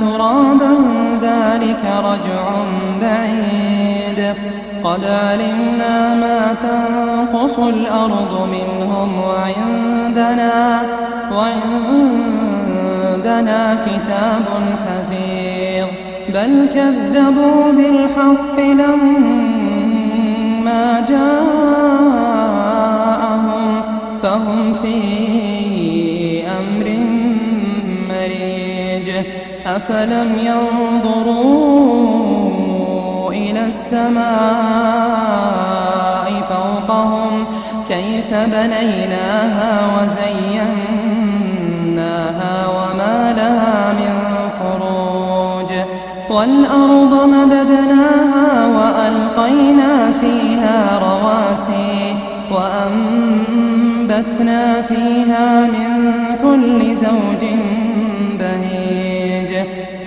ترابا ذلك رجع بعيد. قد علمنا ما تنقص الأرض منهم وعندنا وعندنا كتاب حفيظ. بل كذبوا بالحق لما جاءهم فهم في أفلم ينظروا إلى السماء فوقهم كيف بنيناها وزيناها وما لها من فروج والأرض مددناها وألقينا فيها رواسي وأنبتنا فيها من كل زوج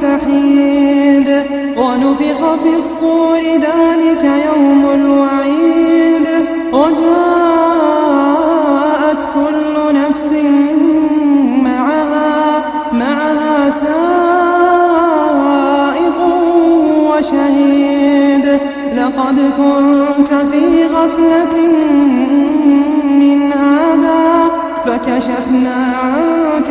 تحيد ونفخ في الصور ذلك يوم الوعيد. وجاءت كل نفس معها معها سائق وشهيد. لقد كنت في غفلة من هذا فكشفنا عنك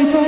away.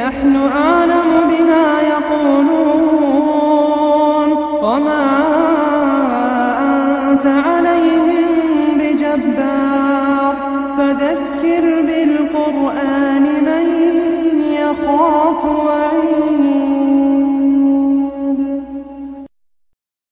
نحن أعلم بما يقولون. وما